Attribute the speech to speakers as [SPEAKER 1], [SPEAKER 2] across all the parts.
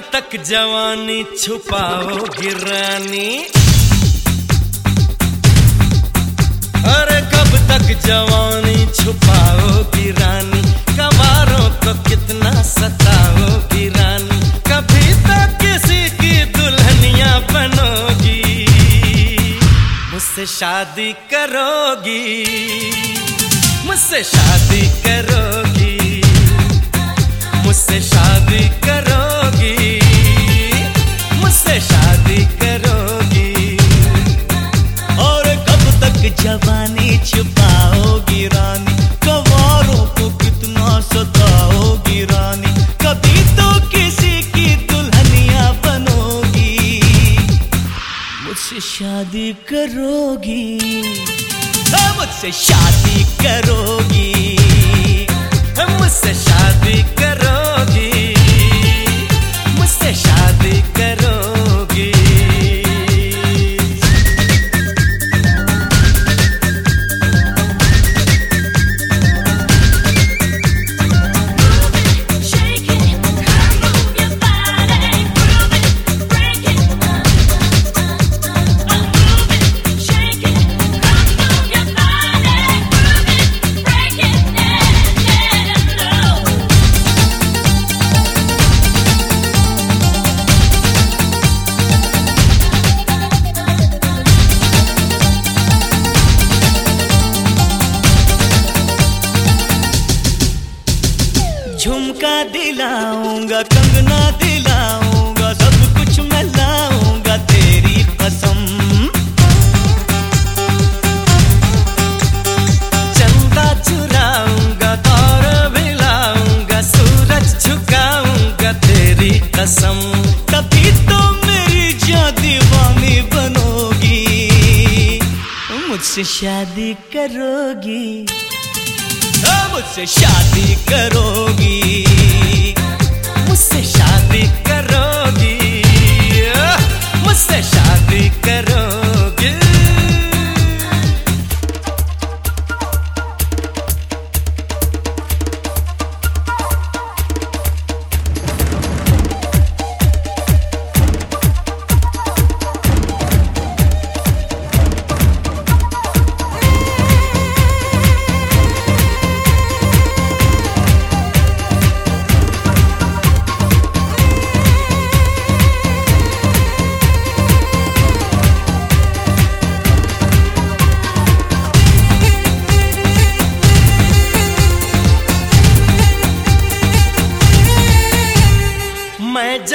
[SPEAKER 1] तक जवानी छुपाओगी रानी। अरे कब तक जवानी छुपाओगी रानी। कवारों को कितना सताओगी रानी। कभी तो किसी की दुल्हनिया बनोगी। मुझसे शादी करोगी। मुझसे शादी करोगी। मुझसे शादी करोगी। करोगी।
[SPEAKER 2] मुझसे शादी करोगी। मुझसे शादी करोगी झुमका दिलाऊँगा, कंगना दिलाऊँगा, सब कुछ मैं लाऊँगा, तेरी कसम।
[SPEAKER 1] चंदा चुराऊँगा तार मिलाऊँगा सूरज झुकाऊँगा, तेरी कसम।
[SPEAKER 2] तभी तो मेरी जान दीवानी बनोगी, मुझसे शादी करोगी। मुझसे शादी करोगी।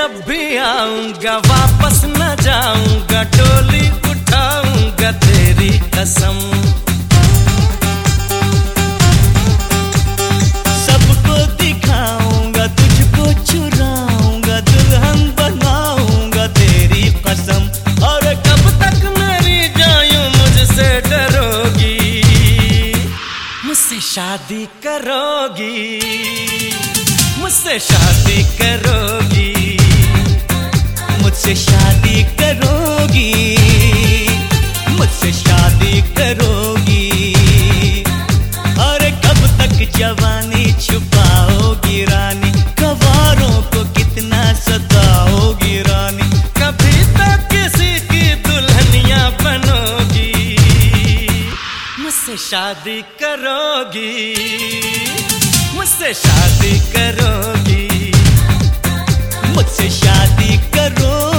[SPEAKER 1] जब भी आऊँगा, वापस न जाऊँगा, टोली उठाऊँगा तेरी कसम।
[SPEAKER 2] सबको दिखाऊँगा, तुझको चुराऊँगा, दुल्हन बनाऊँगा तेरी कसम।
[SPEAKER 1] और कब तक मेरी मुझसे डरोगी? मुझसे शादी करोगी। मुझसे शादी करोगी।
[SPEAKER 2] मुझसे शादी करोगी। मुझसे शादी करोगी। और कब तक जवानी छुपाओगी रानी? कवारों को कितना सताओगी रानी?
[SPEAKER 1] कभी तो किसी की दुल्हनिया बनोगी। मुझसे शादी करोगी। मुझसे शादी करोगी। मुझसे शादी करो।